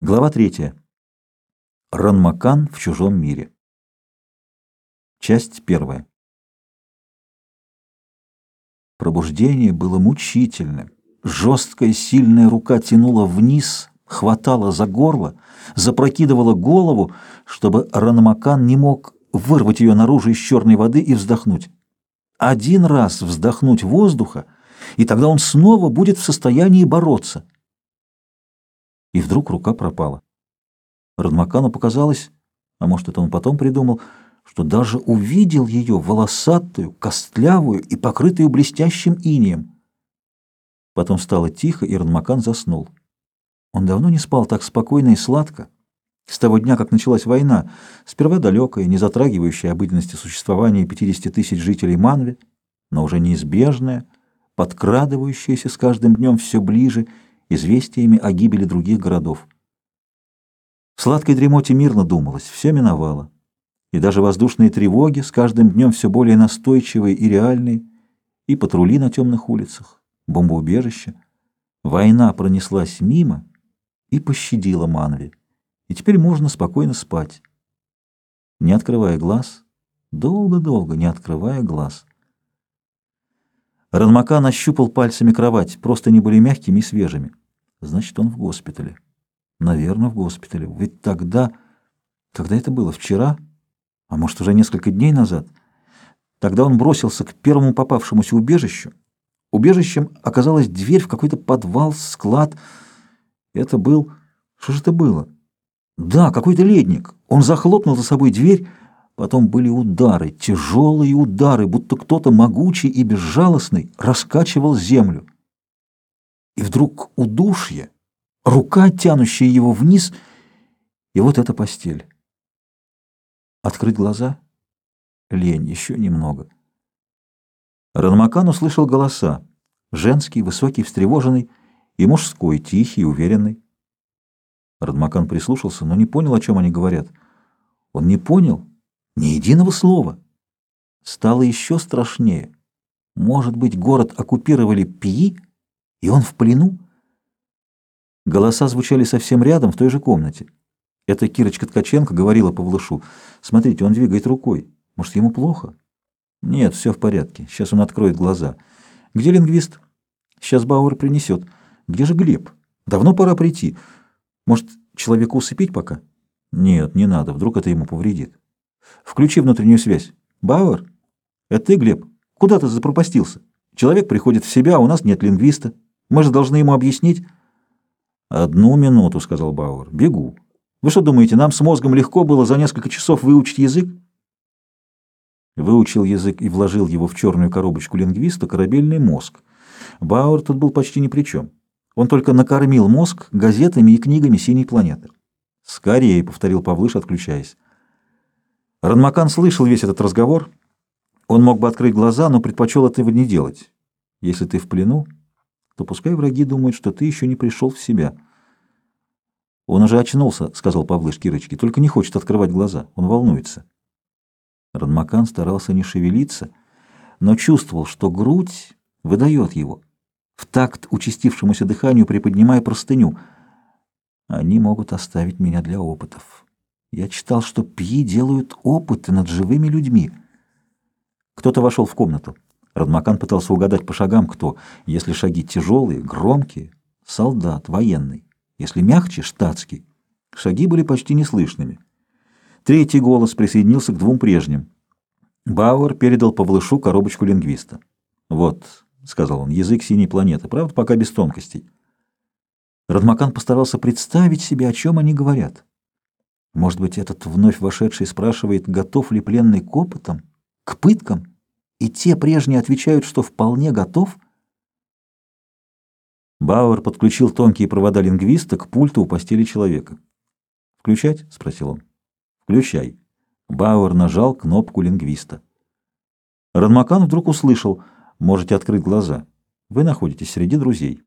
Глава третья. Ранмакан в чужом мире. Часть первая. Пробуждение было мучительным. Жесткая сильная рука тянула вниз, хватала за горло, запрокидывала голову, чтобы Ранмакан не мог вырвать ее наружу из черной воды и вздохнуть. Один раз вздохнуть воздуха, и тогда он снова будет в состоянии бороться — и вдруг рука пропала. Радмакану показалось, а может, это он потом придумал, что даже увидел ее волосатую, костлявую и покрытую блестящим инеем. Потом стало тихо, и Радмакан заснул. Он давно не спал так спокойно и сладко. С того дня, как началась война, сперва далекая, не затрагивающая обыденности существования 50 тысяч жителей Манви, но уже неизбежная, подкрадывающаяся с каждым днем все ближе известиями о гибели других городов. В сладкой дремоте мирно думалось, все миновало. И даже воздушные тревоги с каждым днем все более настойчивые и реальные, и патрули на темных улицах, бомбоубежища. Война пронеслась мимо и пощадила Манви. И теперь можно спокойно спать, не открывая глаз, долго-долго не открывая глаз. Ранмака нащупал пальцами кровать, просто не были мягкими и свежими. Значит, он в госпитале. Наверное, в госпитале. Ведь тогда... Когда это было? Вчера? А может, уже несколько дней назад? Тогда он бросился к первому попавшемуся убежищу. Убежищем оказалась дверь в какой-то подвал, склад. Это был... Что же это было? Да, какой-то ледник. Он захлопнул за собой дверь, Потом были удары, тяжелые удары, будто кто-то могучий и безжалостный раскачивал землю. И вдруг удушье, рука, тянущая его вниз, и вот эта постель. Открыть глаза? Лень, еще немного. Ранмакан услышал голоса. Женский, высокий, встревоженный, и мужской, тихий, уверенный. Радмакан прислушался, но не понял, о чем они говорят. Он не понял, ни единого слова. Стало еще страшнее. Может быть, город оккупировали Пи, и он в плену? Голоса звучали совсем рядом, в той же комнате. Эта Кирочка Ткаченко говорила Павлушу, «Смотрите, он двигает рукой. Может, ему плохо?» «Нет, все в порядке. Сейчас он откроет глаза». «Где лингвист?» «Сейчас Бауэр принесет». «Где же Глеб? Давно пора прийти. Может, человека усыпить пока?» «Нет, не надо. Вдруг это ему повредит». Включи внутреннюю связь. Бауэр? Это ты, Глеб? Куда ты запропастился? Человек приходит в себя, а у нас нет лингвиста. Мы же должны ему объяснить. Одну минуту, сказал Бауэр. Бегу. Вы что думаете, нам с мозгом легко было за несколько часов выучить язык? Выучил язык и вложил его в черную коробочку лингвиста корабельный мозг. Бауэр тут был почти ни при чем. Он только накормил мозг газетами и книгами синей планеты. «Скорее», — повторил Павлыш, отключаясь. Ранмакан слышал весь этот разговор. Он мог бы открыть глаза, но предпочел этого не делать. Если ты в плену, то пускай враги думают, что ты еще не пришел в себя. Он уже очнулся, — сказал Павлыш Кирочке, — только не хочет открывать глаза. Он волнуется. Ранмакан старался не шевелиться, но чувствовал, что грудь выдает его. В такт участившемуся дыханию приподнимая простыню. Они могут оставить меня для опытов. Я читал, что пьи делают опыты над живыми людьми. Кто-то вошел в комнату. Радмакан пытался угадать по шагам, кто. Если шаги тяжелые, громкие, солдат, военный. Если мягче, штатский. Шаги были почти неслышными. Третий голос присоединился к двум прежним. Бауэр передал Павлышу коробочку лингвиста. «Вот», — сказал он, — «язык синей планеты, правда, пока без тонкостей». Радмакан постарался представить себе, о чем они говорят. Может быть, этот вновь вошедший спрашивает, готов ли пленный к опытам, к пыткам, и те прежние отвечают, что вполне готов? Бауэр подключил тонкие провода лингвиста к пульту у постели человека. «Включать?» — спросил он. «Включай». Бауэр нажал кнопку лингвиста. Ранмакан вдруг услышал, «Можете открыть глаза. Вы находитесь среди друзей».